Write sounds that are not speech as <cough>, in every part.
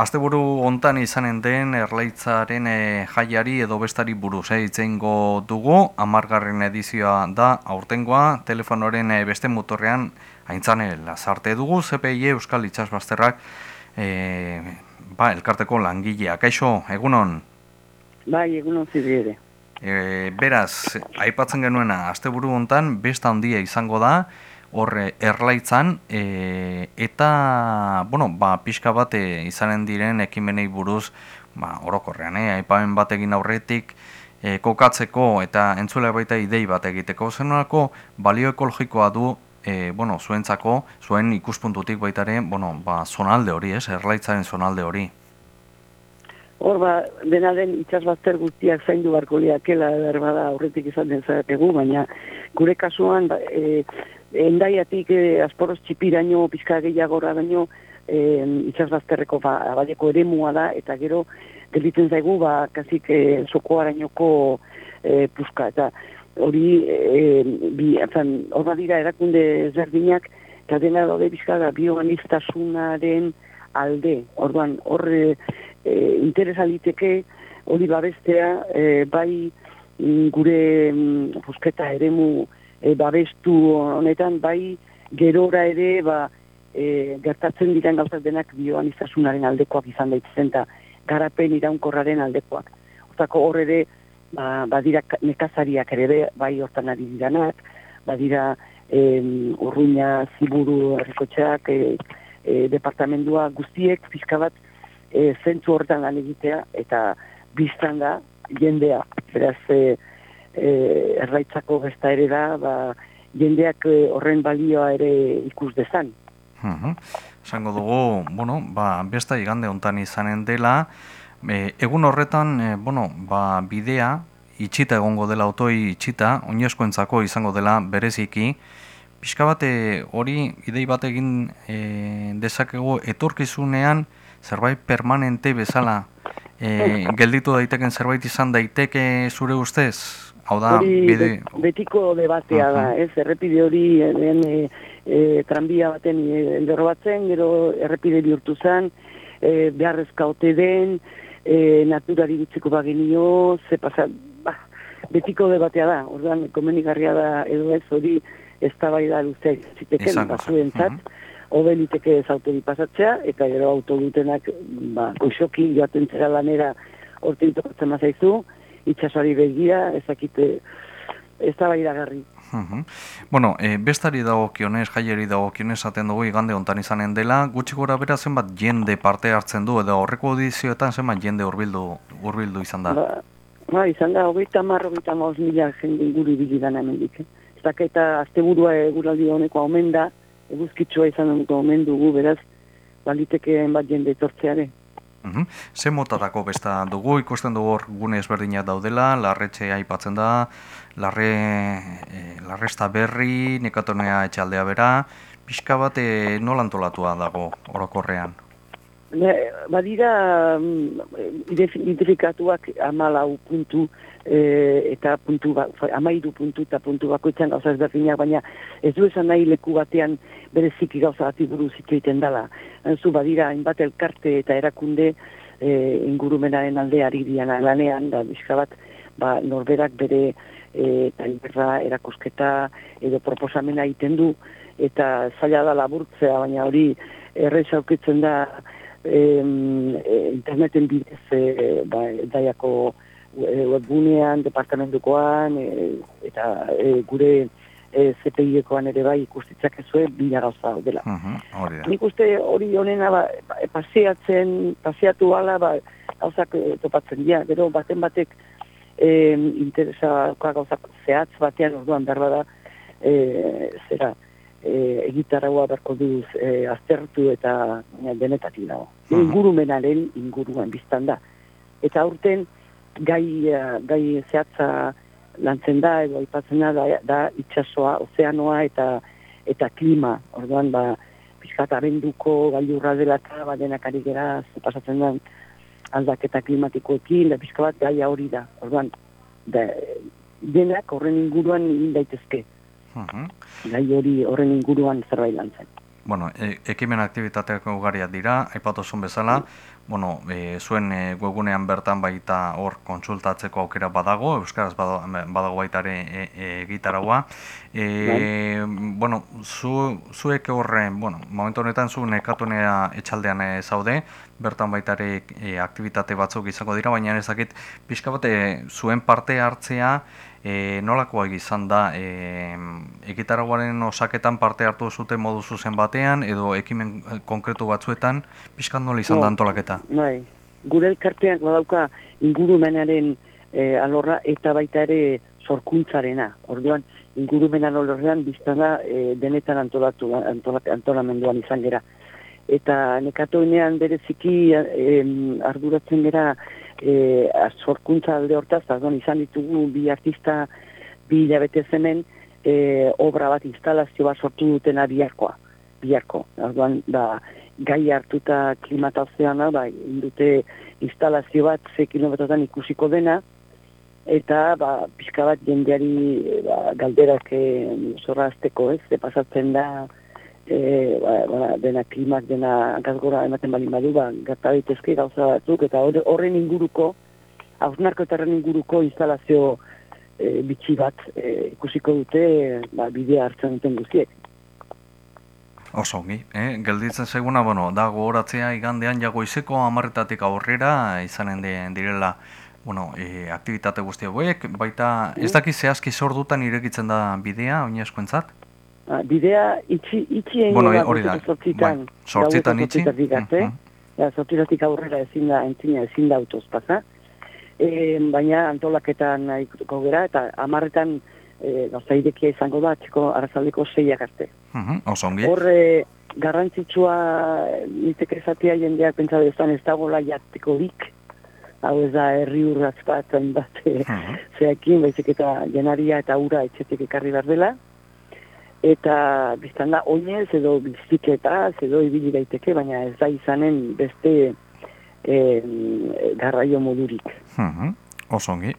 Asteburu hontan izanen den erlaitzaren e, jaiari edo bestari buruz e, itzeingo dugu, amargarren edizioa da aurtengoa, telefonoren e, beste motorrean aintzane lazarte dugu, CPI Euskal Itxasbazterrak e, ba, elkarteko langilea. Kaixo, egunon? Bai, egunon zibiere. E, beraz, aipatzen genuena, asteburu hontan besta handia izango da, horre erlaitzan e, eta bueno, ba, pixka bat e, izanen diren ekimenei buruz ba, orokorrean, eh? aipamen bat egin aurretik e, kokatzeko eta entzule baita idei bat egiteko zenolako balio ekologikoa du e, bueno, zuentzako, zuen ikuspuntutik baitare bueno, ba, zonalde hori, ez? erlaitzaren zonalde hori. Hor, ba, dena den itxasbazter guztiak zaindu barko liakela, erbada aurretik izan den zaretegu, baina gure kasuan, ba, e, endaiatik e, asporoz txipiraino, pizka gehiagora baino, e, itxasbazterreko ba, abaleko ere da, eta gero, gelditzen zaigu, ba, kazik e, soko arainoko e, puska, eta hori, e, bi, azan, hor badira erakunde ezberdinak, eta dena daude pizka da, bioaniztasunaren alde, orduan, hor e, interesaliteke, hori babestea, e, bai, mm, gure mm, pusketa eremu, e, babestu honetan bai gerora ere ba, e, gertatzen diren gauzak denak bioan izazunaren aldekoak izan daitezen eta garapen iraunkorraren aldekoak. Hortako hor ere ba, badira nekazariak ere bai hortan ari diranak, badira e, urruina ziburu errikotxeak, e, e, departamendua guztiek pizka bat e, zentzu hortan lan egitea eta biztan da jendea. Beraz, e, e, erraitzako besta ere da, ba, jendeak e, horren balioa ere ikus dezan. Zango dugu, bueno, ba, besta igande hontan izanen dela, e, egun horretan, e, bueno, ba, bidea, itxita egongo dela autoi itxita, oinezkoentzako izango dela bereziki, pixka bate hori idei bat egin e, dezakegu etorkizunean zerbait permanente bezala e, <laughs> gelditu daiteken zerbait izan daiteke zure ustez? Hau da, bide... betiko debatea da, ez, errepide hori den e, e, tranbia baten enderro batzen, gero errepide bihurtu zen, e, beharrezka ote den, e, naturari bitziko bagenio, ze pasat, ba, betiko debatea da, orduan, komenigarria da edo ez hori ez da luzea ziteken, bazuen zat, obeliteke ez autori pasatzea, eta gero autodutenak, ba, goxoki joaten zera lanera orte intokatzen mazaizu, itxasari begia, ezakite ez da bai dagarri. Bueno, e, bestari dago kionez, jaieri dago kionez, aten dugu igande ontan izanen dela, gutxi gora bera zenbat jende parte hartzen du, edo horreko audizioetan zenbat jende urbildu, urbildu izan da? Ba, ba izan da, hogeita marro, hogeita maoz mila jende inguru ibigidan hemendik. Eh? Ez da, eta azte burua eguraldi honeko omen da, eguzkitsua izan dut omen dugu, beraz, balitekeen bat jende etortzeare. Uhum. Ze motatako besta dugu, ikusten dugu hor gune ezberdinak daudela, larretxe aipatzen da, larre, e, larresta berri, nekatonea etxaldea bera, pixka bat e, nolantolatua dago orokorrean? Badira mm, identifikatuak amalau puntu e, eta puntu ba, amairu puntu eta puntu bakoitzan gauza ezberdinak, baina ez du esan nahi leku batean bereziki gauza bat buruz egiten dela. Zu badira, hainbat elkarte eta erakunde e, ingurumenaren aldeari diana lanean, da bizka bat ba, norberak bere e, tailerra erakusketa edo proposamena egiten du, eta zaila da laburtzea, baina hori errez aukitzen da e, interneten bidez e, ba, daiako e, webgunean, departamentukoan, e, eta e, gure e, CPI-ekoan ere bai ikustitzak ezue bila gauza dela. Uh -huh, Nik uste hori honena ba, paseatzen, paseatu ala ba, gauzak e, topatzen dira, gero baten batek e, interesa gauzak zehatz batean orduan behar bada e, zera, e, egitarragoa berko duz e, aztertu eta e, denetatik dago. Uh Ingurumenaren inguruan biztan da. Eta aurten gai, e, gai zehatza lantzen da, edo aipatzen da, da itxasoa, ozeanoa eta eta klima. Orduan, ba, pizkat abenduko gailurra dela eta badenak ari gera, pasatzen da aldaketa klimatikoekin, da pizka bat gaia hori da. Orduan, da, denak horren inguruan daitezke. Uh Gai hori horren inguruan zerbait lan zen. Bueno, e, ekimen aktivitateak ugariak dira, aipatu zuen bezala, bueno, e, zuen e, webunean bertan baita hor kontsultatzeko aukera badago, Euskaraz badago, badago baita ere e, e, gitaragua. E, bueno, zu, zuek horre, bueno, momentu honetan zu nekatunea etxaldean e, zaude, bertan baita ere e, aktivitate batzuk izango dira, baina ezakit pixka bate zuen parte hartzea, e, nolakoa izan da e, ekitaragoaren osaketan parte hartu zute modu zuzen batean edo ekimen konkretu batzuetan pixkan nola izan da antolaketa? Bai, gure elkarteak badauka ingurumenaren e, alorra eta baita ere sorkuntzarena. Orduan, ingurumenan alorrean biztana e, denetan antolatu, antolak, antolamenduan izan gera. Eta nekatoenean bereziki e, arduratzen gera e, sorkuntza alde hortaz, azon izan ditugu bi artista bi hilabete zemen e, obra bat instalazio bat sortu dutena biharkoa, biharko. Azon, da, gai hartuta klimatazioana, ba, indute instalazio bat ze kilometrotan ikusiko dena, eta ba, pixka bat jendeari ba, galderak e, zorra azteko, ez, ze pasatzen da, e, ba, ba, dena klimak, dena gazgora ematen bali badu, ba, gerta daitezke gauza batzuk, eta horren inguruko, hausnarko eta horren inguruko instalazio e, bitxi bat e, ikusiko dute ba, bidea hartzen duten guztiek. Oso, ongi, eh? gelditzen seguna, bueno, da gogoratzea igandean jagoizeko amarretatik aurrera izanen direla bueno, e, aktivitate guzti hauek, baita ez daki zehazki sordutan irekitzen da bidea, oinezko entzat? Ah, bidea itxi itxi egin bueno, hori da. Sortzitan, bai, sortzitan itxi. Ja, sortzitatik aurrera ezin da, entzina ezin da autoz pasa. E, baina antolaketan nahiko gera, eta amarretan e, gauza irekia izango da, txiko arazaldeko zeiak arte. Uh -huh, ongi. Horre, garrantzitsua niteke esatia jendeak pentsa bezan ez dagoela jateko dik, hau ez da herri urratz bat, bat uh -huh. zeakin, baizik eta jenaria eta ura etxetik ekarri behar dela, eta biztan da oinez edo biziketa edo ibili daiteke baina ez da izanen beste e, garraio modurik. Mm Osongi,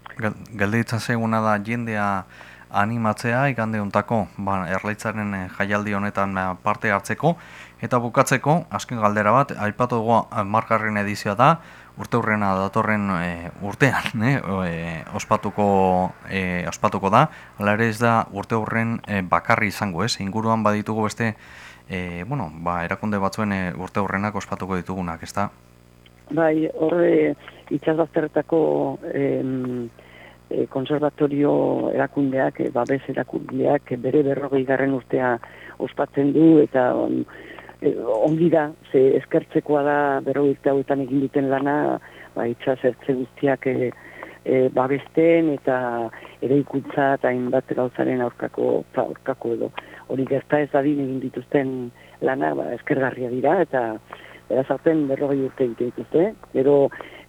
gelditzen zeguna da jendea animatzea ikande hontako ba, erlaitzaren eh, jaialdi honetan eh, parte hartzeko eta bukatzeko, azken galdera bat, aipatu dugu markarren edizioa da, urte hurrena datorren e, urtean, <laughs> ne, e, ospatuko, e, ospatuko da, ala ere ez da urte hurren e, bakarri izango, ez? Inguruan baditugu beste, e, bueno, ba, erakunde batzuen e, urte hurrenak ospatuko ditugunak, ez? Bai, horre itxasbazterretako e, konservatorio erakundeak, e, babes erakundeak, bere berrogei garren urtea ospatzen du, eta Eh, ongi da, ze eskertzekoa da berro hauetan egin duten lana, ba, itxas ertze guztiak e, babesten eta ere ikuntza eta hainbat gauzaren aurkako, aurkako edo. Hori gerta ez adin egin dituzten lana, ba, eskergarria dira eta beraz hartzen berrogei urte egite dituzte. Gero,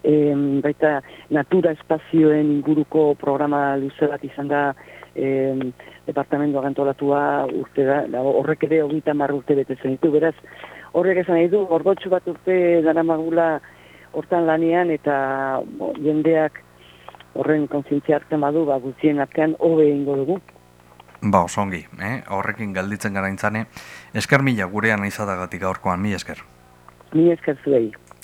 baita natura espazioen inguruko programa luze bat izan da departamentu agantolatua urte da, horrek ere hogeita marra urte bete zen ditu, beraz, horrek esan nahi du, ordotxu bat urte dara magula hortan lanean eta jendeak horren konzientzia hartzen badu, ba, guztien artean hobe ingo dugu. Ba, osongi, eh? horrekin galditzen gara intzane, esker mila gurean izadagatik aurkoan, mi esker. Mi esker zuei.